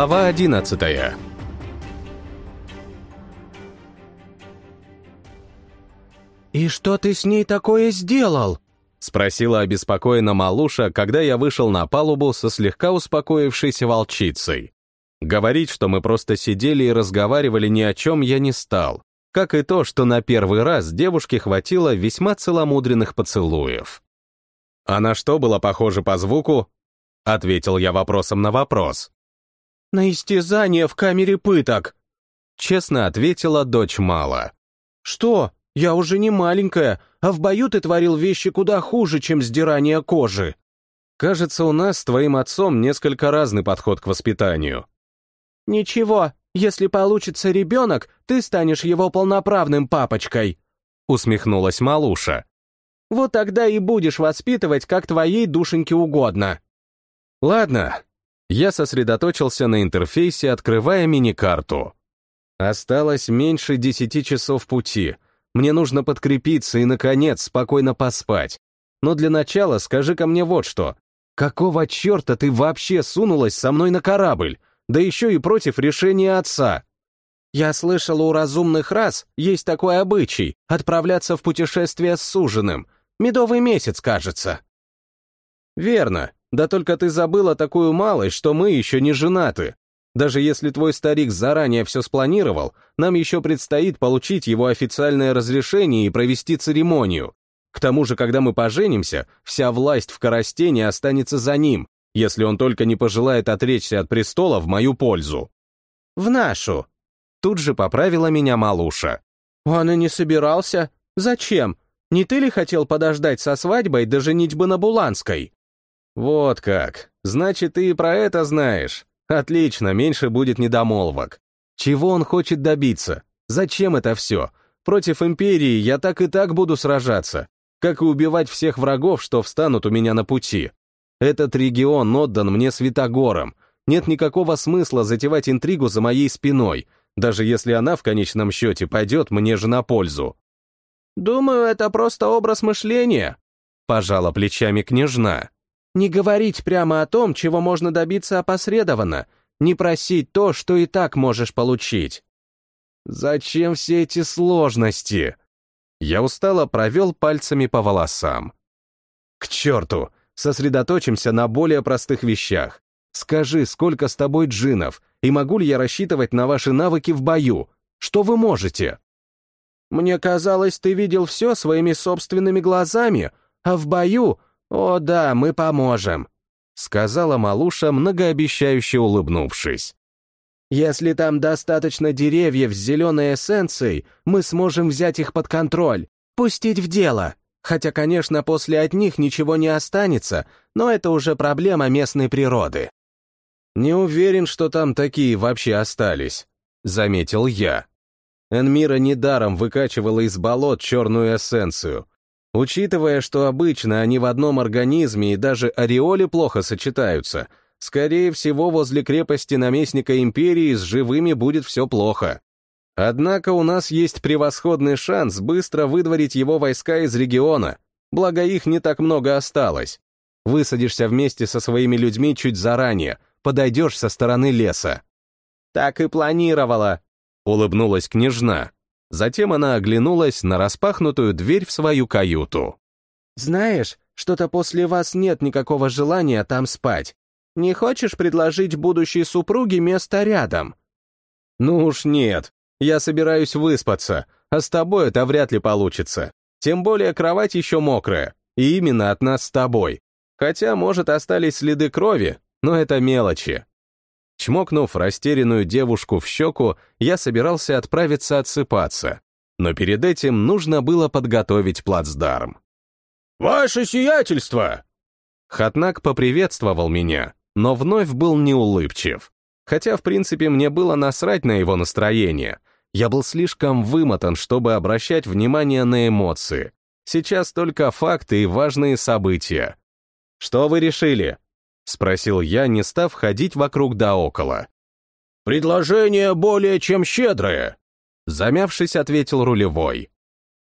Глава одиннадцатая. «И что ты с ней такое сделал?» — спросила обеспокоенно Малуша, когда я вышел на палубу со слегка успокоившейся волчицей. Говорить, что мы просто сидели и разговаривали ни о чем, я не стал, как и то, что на первый раз девушке хватило весьма целомудренных поцелуев. «А на что было похоже по звуку?» — ответил я вопросом на вопрос. «На истязание в камере пыток», — честно ответила дочь Мала. «Что? Я уже не маленькая, а в бою ты творил вещи куда хуже, чем сдирание кожи». «Кажется, у нас с твоим отцом несколько разный подход к воспитанию». «Ничего, если получится ребенок, ты станешь его полноправным папочкой», — усмехнулась Малуша. «Вот тогда и будешь воспитывать, как твоей душеньке угодно». «Ладно». Я сосредоточился на интерфейсе, открывая мини-карту. Осталось меньше десяти часов пути — мне нужно подкрепиться и, наконец, спокойно поспать. Но для начала скажи-ка мне вот что. Какого черта ты вообще сунулась со мной на корабль? Да еще и против решения отца. Я слышала, у разумных рас есть такой обычай — отправляться в путешествие с суженым. Медовый месяц, кажется. Верно. Да только ты забыла такую малость, что мы еще не женаты. Даже если твой старик заранее все спланировал, нам еще предстоит получить его официальное разрешение и провести церемонию. К тому же, когда мы поженимся, вся власть в Коростене останется за ним, если он только не пожелает отречься от престола в мою пользу. В нашу. Тут же поправила меня Малуша. Он и не собирался. Зачем? Не ты ли хотел подождать со свадьбой до женитьбы на Буланской? Вот как. Значит, ты и про это знаешь. Отлично, меньше будет недомолвок. Чего он хочет добиться? Зачем это все? Против Империи я так и так буду сражаться, как и убивать всех врагов, что встанут у меня на пути. Этот регион отдан мне Святогором. Нет никакого смысла затевать интригу за моей спиной, даже если она в конечном счете пойдет мне же на пользу. «Думаю, это просто образ мышления», — пожала плечами княжна. Не говорить прямо о том, чего можно добиться опосредованно, не просить то, что и так можешь получить. Зачем все эти сложности? Я устало провел пальцами по волосам. К черту, сосредоточимся на более простых вещах. Скажи, сколько с тобой джинов, и могу ли я рассчитывать на ваши навыки в бою? Что вы можете? Мне казалось, ты видел все своими собственными глазами, а в бою «О да, мы поможем», — сказала Малуша, многообещающе улыбнувшись. «Если там достаточно деревьев с зеленой эссенцией, мы сможем взять их под контроль, пустить в дело. Хотя, конечно, после от них ничего не останется, но это уже проблема местной природы». «Не уверен, что там такие вообще остались», — заметил я. Энмира недаром выкачивала из болот черную эссенцию, Учитывая, что обычно они в одном организме и даже ореоле плохо сочетаются, скорее всего, возле крепости наместника империи с живыми будет все плохо. Однако у нас есть превосходный шанс быстро выдворить его войска из региона, благо их не так много осталось. Высадишься вместе со своими людьми чуть заранее, подойдешь со стороны леса. «Так и планировала», — улыбнулась княжна. Затем она оглянулась на распахнутую дверь в свою каюту. «Знаешь, что-то после вас нет никакого желания там спать. Не хочешь предложить будущей супруге место рядом?» «Ну уж нет. Я собираюсь выспаться, а с тобой это вряд ли получится. Тем более кровать еще мокрая, и именно от нас с тобой. Хотя, может, остались следы крови, но это мелочи. Чмокнув растерянную девушку в щеку, я собирался отправиться отсыпаться. Но перед этим нужно было подготовить плацдарм. «Ваше сиятельство!» Хатнак поприветствовал меня, но вновь был неулыбчив. Хотя, в принципе, мне было насрать на его настроение. Я был слишком вымотан, чтобы обращать внимание на эмоции. Сейчас только факты и важные события. «Что вы решили?» — спросил я, не став ходить вокруг да около. «Предложение более чем щедрое», — замявшись, ответил рулевой.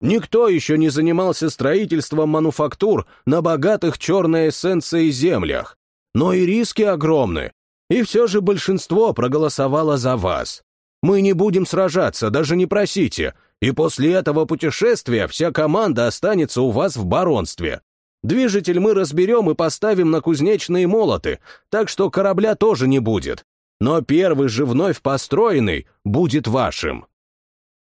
«Никто еще не занимался строительством мануфактур на богатых черной эссенцией землях. Но и риски огромны. И все же большинство проголосовало за вас. Мы не будем сражаться, даже не просите, и после этого путешествия вся команда останется у вас в баронстве. Движитель мы разберем и поставим на кузнечные молоты, так что корабля тоже не будет. Но первый же вновь построенный будет вашим.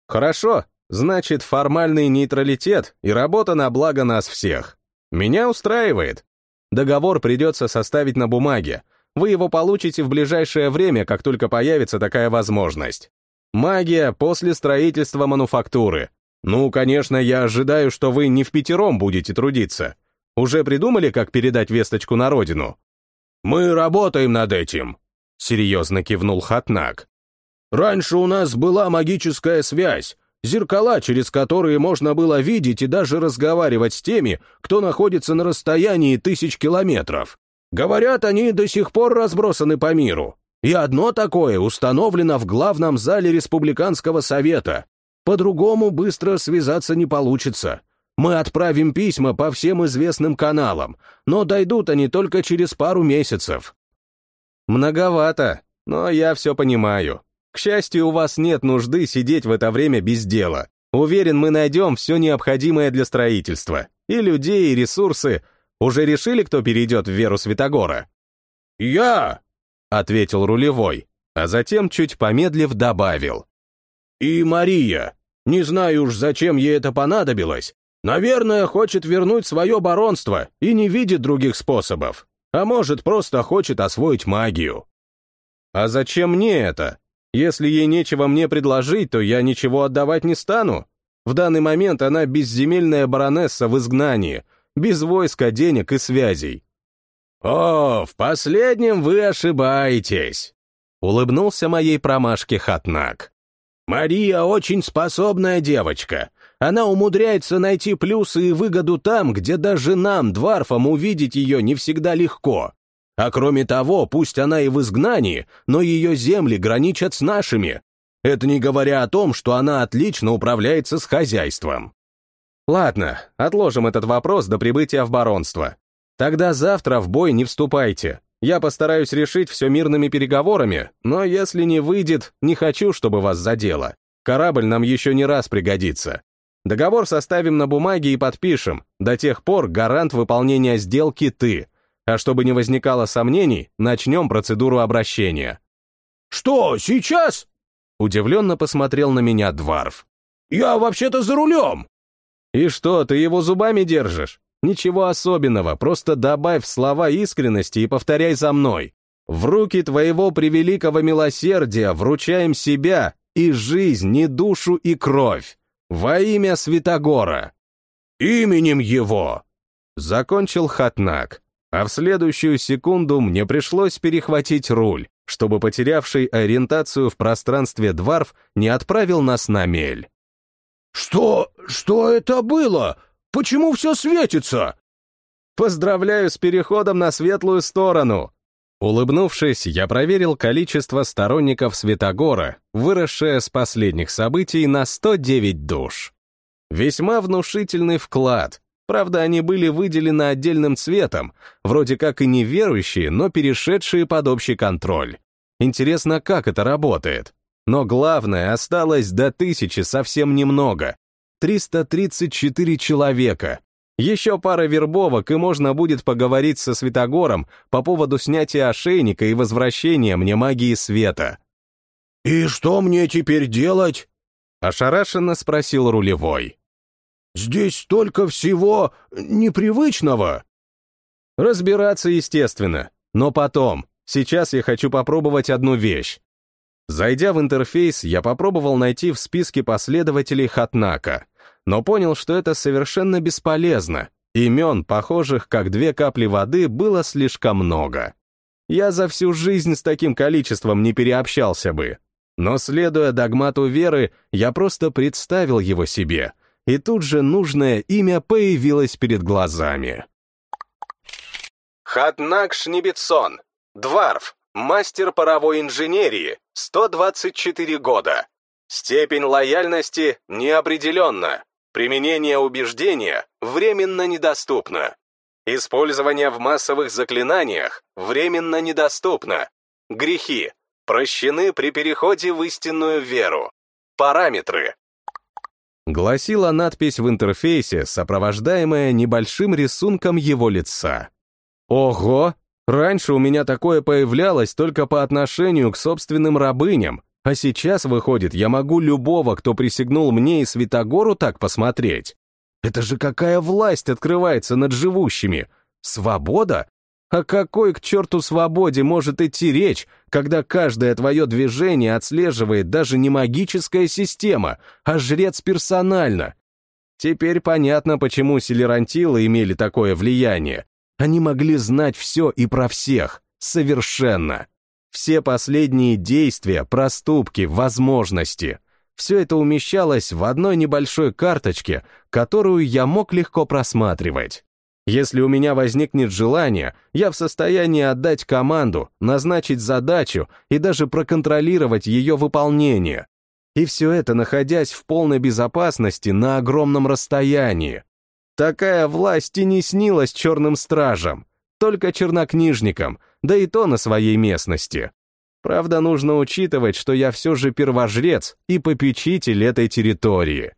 Хорошо, значит формальный нейтралитет и работа на благо нас всех. Меня устраивает. Договор придется составить на бумаге. Вы его получите в ближайшее время, как только появится такая возможность. Магия после строительства мануфактуры. Ну, конечно, я ожидаю, что вы не в пятером будете трудиться. Уже придумали, как передать весточку на родину? Мы работаем над этим, серьезно кивнул Хатнак. Раньше у нас была магическая связь, зеркала, через которые можно было видеть и даже разговаривать с теми, кто находится на расстоянии тысяч километров. Говорят, они до сих пор разбросаны по миру. И одно такое установлено в главном зале Республиканского совета. По-другому быстро связаться не получится. Мы отправим письма по всем известным каналам, но дойдут они только через пару месяцев. Многовато, но я все понимаю. К счастью, у вас нет нужды сидеть в это время без дела. Уверен, мы найдем все необходимое для строительства. И людей, и ресурсы. Уже решили, кто перейдет в веру Святогора? «Я!» — ответил рулевой, а затем, чуть помедлив, добавил. «И Мария. Не знаю уж, зачем ей это понадобилось, Наверное, хочет вернуть свое баронство и не видит других способов. А может, просто хочет освоить магию. А зачем мне это? Если ей нечего мне предложить, то я ничего отдавать не стану. В данный момент она безземельная баронесса в изгнании, без войска, денег и связей. «О, в последнем вы ошибаетесь», — улыбнулся моей промашке Хатнак. «Мария очень способная девочка, она умудряется найти плюсы и выгоду там, где даже нам, дварфам, увидеть ее не всегда легко. А кроме того, пусть она и в изгнании, но ее земли граничат с нашими. Это не говоря о том, что она отлично управляется с хозяйством. Ладно, отложим этот вопрос до прибытия в баронство. Тогда завтра в бой не вступайте. Я постараюсь решить все мирными переговорами, но если не выйдет, не хочу, чтобы вас задело. Корабль нам еще не раз пригодится. Договор составим на бумаге и подпишем. До тех пор гарант выполнения сделки ты. А чтобы не возникало сомнений, начнем процедуру обращения. «Что, сейчас?» Удивленно посмотрел на меня Дварф. «Я вообще-то за рулем!» «И что, ты его зубами держишь? Ничего особенного, просто добавь слова искренности и повторяй за мной. В руки твоего превеликого милосердия вручаем себя и жизнь, и душу, и кровь. Во имя Святогора! Именем его!» Закончил Хатнак, а в следующую секунду мне пришлось перехватить руль, чтобы потерявший ориентацию в пространстве дворф не отправил нас на мель. «Что... что это было? Почему все светится?» «Поздравляю с переходом на светлую сторону!» Улыбнувшись, я проверил количество сторонников Святогора, выросшее с последних событий на 109 душ. Весьма внушительный вклад. Правда, они были выделены отдельным цветом, вроде как и неверующие, но перешедшие под общий контроль. Интересно, как это работает. Но главное, осталось до тысячи совсем немного. 334 человека, еще пара вербовок, и можно будет поговорить со Святогором по поводу снятия ошейника и возвращения мне магии света. «И что мне теперь делать?» — ошарашенно спросил рулевой. «Здесь столько всего непривычного». «Разбираться, естественно, но потом. Сейчас я хочу попробовать одну вещь. Зайдя в интерфейс, я попробовал найти в списке последователей Хатнака, но понял, что это совершенно бесполезно. Имен, похожих как две капли воды, было слишком много. Я за всю жизнь с таким количеством не переобщался бы. Но, следуя догмату веры, я просто представил его себе, и тут же нужное имя появилось перед глазами. Хатнак Шнебетсон, Дварф, мастер паровой инженерии, 124 года. Степень лояльности неопределенна. Применение убеждения временно недоступно. Использование в массовых заклинаниях временно недоступно. Грехи. Прощены при переходе в истинную веру. Параметры. Гласила надпись в интерфейсе, сопровождаемая небольшим рисунком его лица. Ого! Раньше у меня такое появлялось только по отношению к собственным рабыням, а сейчас, выходит, я могу любого, кто присягнул мне и Святогору, так посмотреть. Это же какая власть открывается над живущими? Свобода? О какой к черту свободе может идти речь, когда каждое твое движение отслеживает даже не магическая система, а жрец персонально? Теперь понятно, почему селерантилы имели такое влияние. Они могли знать все и про всех, совершенно. Все последние действия, проступки, возможности. Все это умещалось в одной небольшой карточке, которую я мог легко просматривать. Если у меня возникнет желание, я в состоянии отдать команду, назначить задачу и даже проконтролировать ее выполнение. И все это находясь в полной безопасности на огромном расстоянии. Такая власть и не снилась черным стражам, только чернокнижникам, да и то на своей местности. Правда, нужно учитывать, что я все же первожрец и попечитель этой территории.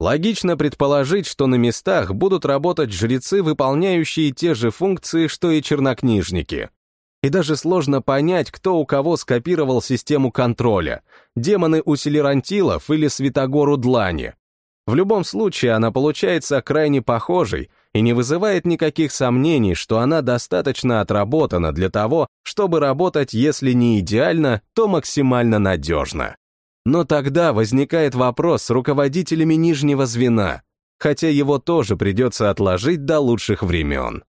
Логично предположить, что на местах будут работать жрецы, выполняющие те же функции, что и чернокнижники. И даже сложно понять, кто у кого скопировал систему контроля, демоны у селерантилов или святогору длани. В любом случае она получается крайне похожей и не вызывает никаких сомнений, что она достаточно отработана для того, чтобы работать, если не идеально, то максимально надежно. Но тогда возникает вопрос с руководителями нижнего звена, хотя его тоже придется отложить до лучших времен.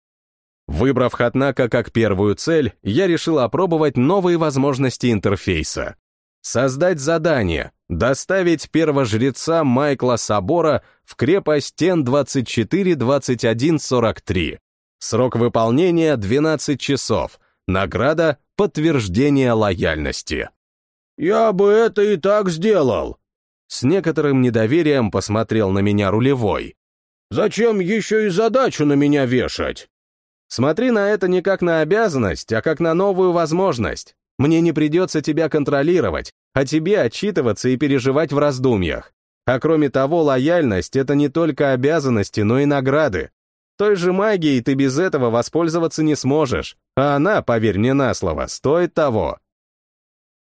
Выбрав Хатнака как первую цель, я решил опробовать новые возможности интерфейса. Создать задание, доставить первожреца Майкла Собора в крепость Тен-24-21-43. Срок выполнения 12 часов. Награда — подтверждение лояльности. «Я бы это и так сделал!» С некоторым недоверием посмотрел на меня рулевой. «Зачем еще и задачу на меня вешать?» «Смотри на это не как на обязанность, а как на новую возможность. Мне не придется тебя контролировать, а тебе отчитываться и переживать в раздумьях. А кроме того, лояльность — это не только обязанности, но и награды. Той же магией ты без этого воспользоваться не сможешь, а она, поверь мне на слово, стоит того».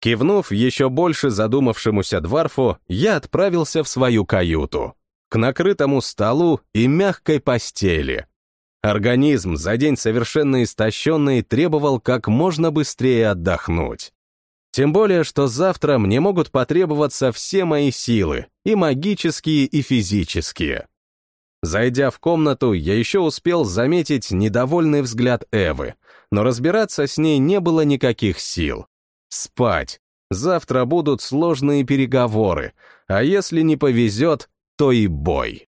Кивнув еще больше задумавшемуся Дварфу, я отправился в свою каюту, к накрытому столу и мягкой постели — Организм, за день совершенно истощенный, требовал как можно быстрее отдохнуть. Тем более, что завтра мне могут потребоваться все мои силы, и магические, и физические. Зайдя в комнату, я еще успел заметить недовольный взгляд Эвы, но разбираться с ней не было никаких сил. Спать. Завтра будут сложные переговоры, а если не повезет, то и бой.